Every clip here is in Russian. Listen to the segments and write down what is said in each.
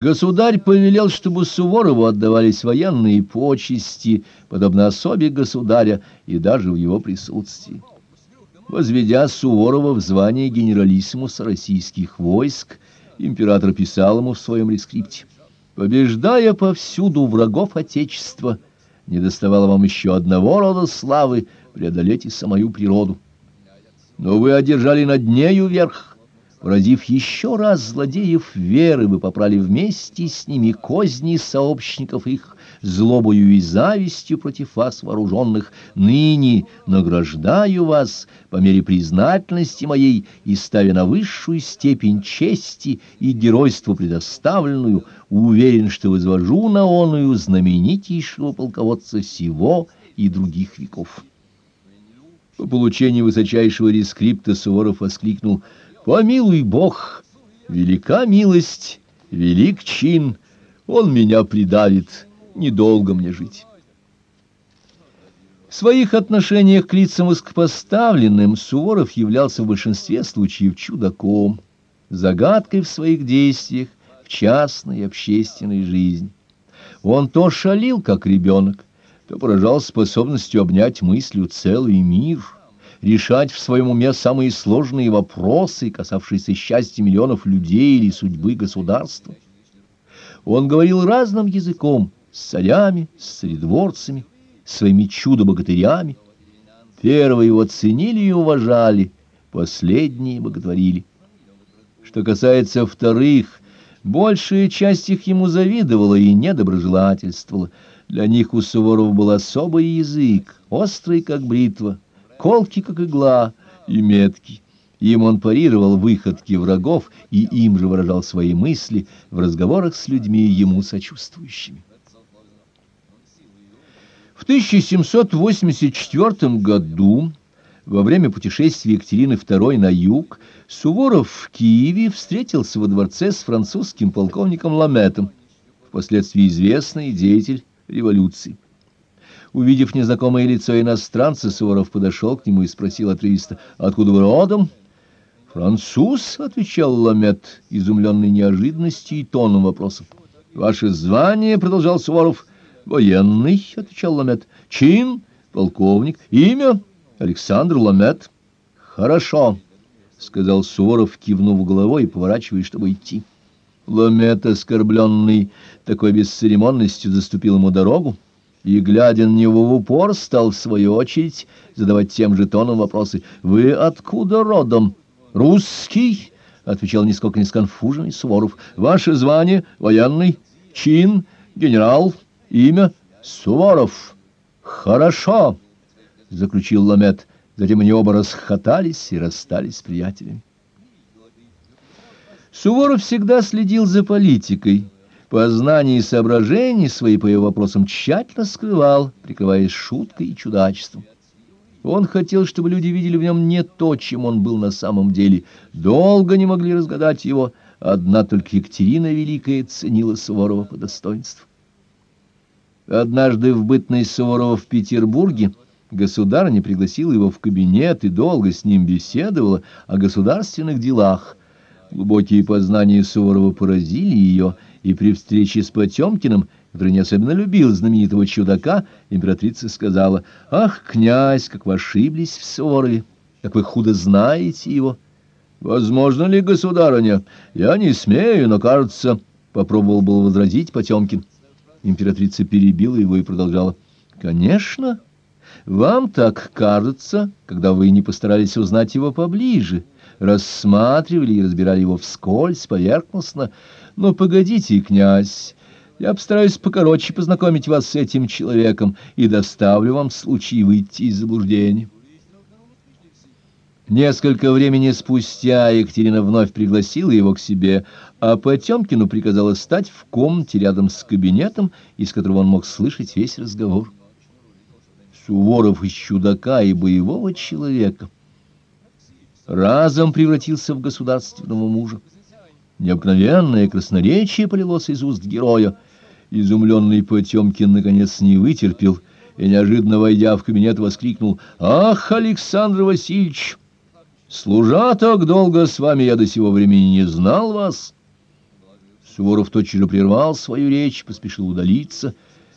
Государь повелел, чтобы Суворову отдавались военные почести, подобно особе государя и даже в его присутствии. Возведя Суворова в звание генералиссимуса российских войск, император писал ему в своем рескрипте «Побеждая повсюду врагов Отечества, не доставало вам еще одного рода славы преодолеть и самую природу. Но вы одержали над нею верх» Поразив еще раз злодеев веры, вы попрали вместе с ними козни сообщников их, злобою и завистью против вас вооруженных. Ныне награждаю вас по мере признательности моей и ставя на высшую степень чести и геройства предоставленную, уверен, что возвожу на оную знаменитейшего полководца сего и других веков. По получении высочайшего рескрипта Суворов воскликнул — Помилуй Бог, велика милость, велик чин, он меня придавит, недолго мне жить. В своих отношениях к лицам высокопоставленным Суворов являлся в большинстве случаев чудаком, загадкой в своих действиях, в частной и общественной жизни. Он то шалил, как ребенок, то поражал способностью обнять мыслью целый мир — решать в своем уме самые сложные вопросы, касавшиеся счастья миллионов людей или судьбы государства. Он говорил разным языком, с царями, с царедворцами, своими чудо-богатырями. Первые его ценили и уважали, последние боготворили. Что касается вторых, большая часть их ему завидовала и недоброжелательствовала. Для них у Суворова был особый язык, острый, как бритва, колкий, как игла, и меткий. Им он парировал выходки врагов и им же выражал свои мысли в разговорах с людьми ему сочувствующими. В 1784 году, во время путешествия Екатерины II на юг, Суворов в Киеве встретился во дворце с французским полковником Ламетом, впоследствии известный деятель революции. Увидев незнакомое лицо иностранца, Суворов подошел к нему и спросил отрывисто, «Откуда вы родом?» «Француз», — отвечал Ламет, изумленный неожиданностью и тоном вопроса. «Ваше звание», — продолжал Суворов, — «военный», — отвечал Ламет. «Чин?» — полковник. «Имя?» — Александр Ламет. «Хорошо», — сказал Суворов, кивнув головой и поворачиваясь, чтобы идти. Ламет, оскорбленный такой бесцеремонностью, заступил ему дорогу и, глядя на него в упор, стал, в свою очередь, задавать тем же тоном вопросы. «Вы откуда родом?» «Русский?» — отвечал нисколько не сконфуженный Суворов. «Ваше звание? Военный? Чин? Генерал? Имя? Суворов?» «Хорошо!» — заключил Ламет. Затем они оба расхотались и расстались с приятелями. Суворов всегда следил за политикой Познание и соображения свои по его вопросам тщательно скрывал, прикрываясь шуткой и чудачеством. Он хотел, чтобы люди видели в нем не то, чем он был на самом деле. Долго не могли разгадать его. Одна только Екатерина Великая ценила Суворова по достоинству. Однажды в бытность Суворова в Петербурге государыня пригласила его в кабинет и долго с ним беседовала о государственных делах. Глубокие познания Суворова поразили ее, и при встрече с Потемкиным, который не особенно любил знаменитого чудака, императрица сказала, «Ах, князь, как вы ошиблись в Суворове, как вы худо знаете его». «Возможно ли, государыня? Я не смею, но, кажется...» — попробовал был возразить Потемкин. Императрица перебила его и продолжала. «Конечно, вам так кажется, когда вы не постарались узнать его поближе» рассматривали и разбирали его вскользь, поверхностно. Но погодите, князь, я постараюсь покороче познакомить вас с этим человеком и доставлю вам случай выйти из заблуждения. Несколько времени спустя Екатерина вновь пригласила его к себе, а Потемкину приказала стать в комнате рядом с кабинетом, из которого он мог слышать весь разговор. Суворов из чудака и боевого человека — разом превратился в государственного мужа. Необыкновенное красноречие полилось из уст героя. Изумленный Потемкин наконец не вытерпел и, неожиданно войдя в кабинет, воскликнул «Ах, Александр Васильевич! Служа так долго с вами, я до сего времени не знал вас!» Суворов тотчас же прервал свою речь, поспешил удалиться.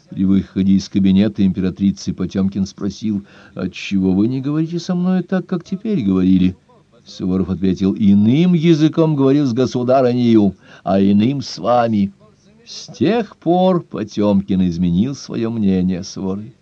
При выходе из кабинета императрицы Потемкин спросил, «Отчего вы не говорите со мной так, как теперь говорили?» Суворов ответил, «Иным языком говорю с государынею, а иным с вами». С тех пор Потемкин изменил свое мнение о Суворове.